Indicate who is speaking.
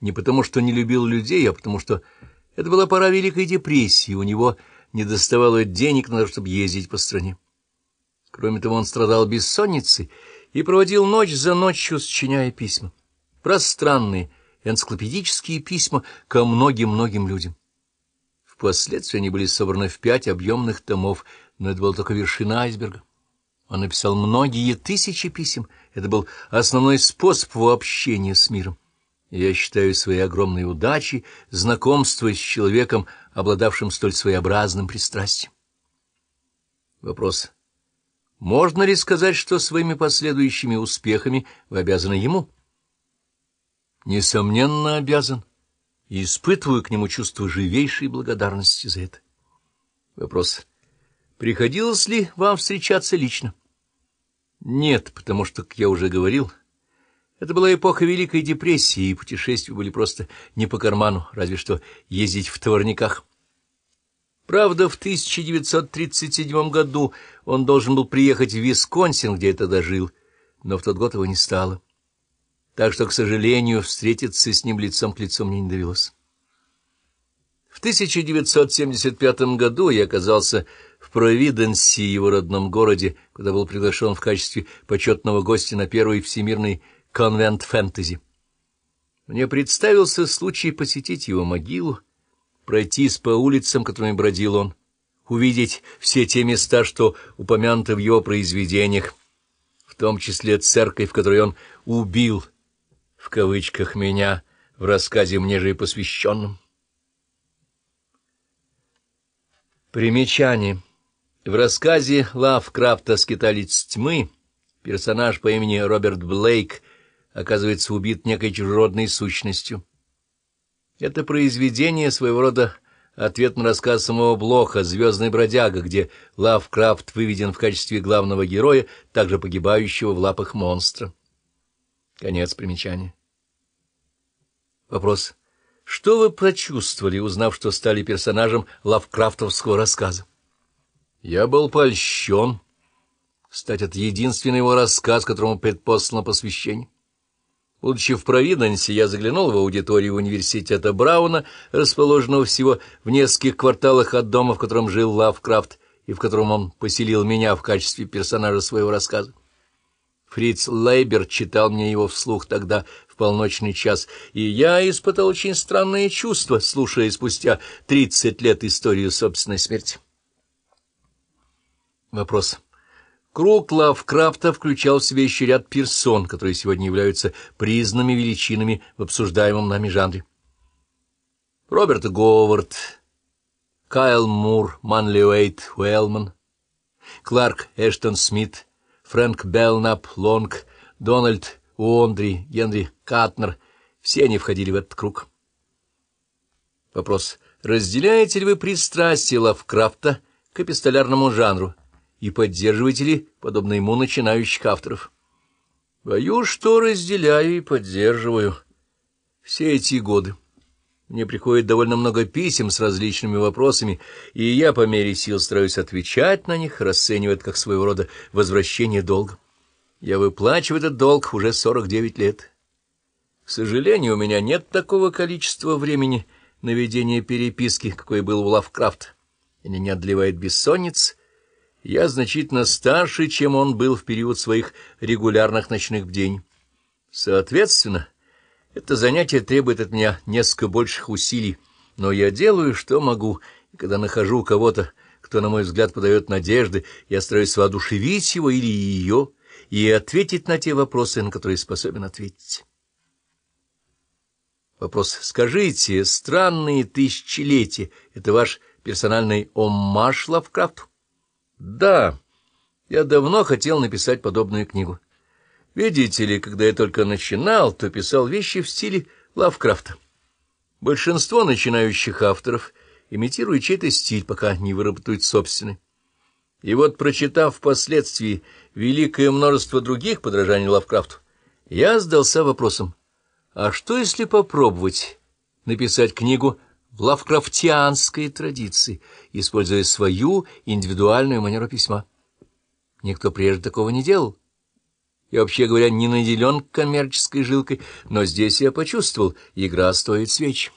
Speaker 1: Не потому, что не любил людей, а потому, что это была пора Великой депрессии, у него не доставало денег на то, чтобы ездить по стране. Кроме того, он страдал бессонницей и проводил ночь за ночью, сочиняя письма. Пространные, энциклопедические письма ко многим-многим людям. Впоследствии они были собраны в пять объемных томов, но это была только вершина айсберга. Он написал многие тысячи писем. Это был основной способ его общения с миром. Я считаю своей огромной удачей знакомство с человеком, обладавшим столь своеобразным пристрастием. Вопрос. Можно ли сказать, что своими последующими успехами вы обязаны ему? Несомненно, обязан. И испытываю к нему чувство живейшей благодарности за это. Вопрос. Приходилось ли вам встречаться лично? Нет, потому что, как я уже говорил, это была эпоха Великой депрессии, и путешествия были просто не по карману, разве что ездить в товарниках. Правда, в 1937 году он должен был приехать в Висконсин, где я тогда жил, но в тот год его не стало. Так что, к сожалению, встретиться с ним лицом к лицу мне не довелось. В 1975 году я оказался в Провиденсе, его родном городе, куда был приглашен в качестве почетного гостя на первый всемирный конвент фэнтези. Мне представился случай посетить его могилу, пройтись по улицам, которыми бродил он, увидеть все те места, что упомянуты в его произведениях, в том числе церковь, в которой он «убил», в кавычках, меня в рассказе мне же и посвященном. Примечание. В рассказе Лавкрафта «Скиталец тьмы» персонаж по имени Роберт Блейк оказывается убит некой чужеродной сущностью. Это произведение своего рода ответ на рассказ самого Блоха «Звездный бродяга», где Лавкрафт выведен в качестве главного героя, также погибающего в лапах монстра. Конец примечания. Вопрос. Что вы почувствовали, узнав, что стали персонажем лавкрафтовского рассказа? Я был польщен. Кстати, это единственный его рассказ, которому предпослано посвящение. Будучи в Провиденсе, я заглянул в аудиторию университета Брауна, расположенного всего в нескольких кварталах от дома, в котором жил Лавкрафт, и в котором он поселил меня в качестве персонажа своего рассказа. Фриц Лейбер читал мне его вслух тогда, в полночный час, и я испытал очень странные чувства, слушая спустя тридцать лет историю собственной смерти. Вопрос. Круг Лавкрафта включал в себя еще ряд персон, которые сегодня являются признанными величинами в обсуждаемом нами жанре. Роберт Говард, Кайл Мур, Манли Уэйт Уэллман, Кларк Эштон Смит, Фрэнк Белнап Лонг, Дональд Уондри, Генри Катнер — все они входили в этот круг. Вопрос. Разделяете ли вы пристрастие Лавкрафта к эпистолярному жанру? И поддерживаете ли, подобно ему, начинающих авторов? Боюсь, что разделяю и поддерживаю. Все эти годы мне приходит довольно много писем с различными вопросами, и я по мере сил стараюсь отвечать на них, расценивая как своего рода возвращение долга. Я выплачиваю этот долг уже 49 лет. К сожалению, у меня нет такого количества времени на ведение переписки, какой был у Лавкрафта. Меня не отливает бессонница, я значительно старше, чем он был в период своих регулярных ночных бдений. Соответственно, это занятие требует от меня несколько больших усилий, но я делаю, что могу, и когда нахожу кого-то, кто, на мой взгляд, подает надежды, я стараюсь воодушевить его или ее и ответить на те вопросы, на которые способен ответить. Вопрос. Скажите, странные тысячелетия — это ваш персональный оммаж Лавкрафту? Да, я давно хотел написать подобную книгу. Видите ли, когда я только начинал, то писал вещи в стиле Лавкрафта. Большинство начинающих авторов имитируют чей-то стиль, пока не выработают собственный. И вот, прочитав впоследствии великое множество других подражаний Лавкрафту, я задался вопросом, а что если попробовать написать книгу в лавкрафтианской традиции, используя свою индивидуальную манеру письма. Никто прежде такого не делал. Я, вообще говоря, не наделен коммерческой жилкой, но здесь я почувствовал, игра стоит свеч.